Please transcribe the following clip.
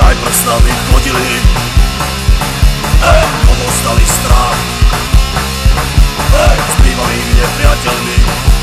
Najprv s nami chodili Ej, potom stali strach. Ej, s bývalými nepriateľmi.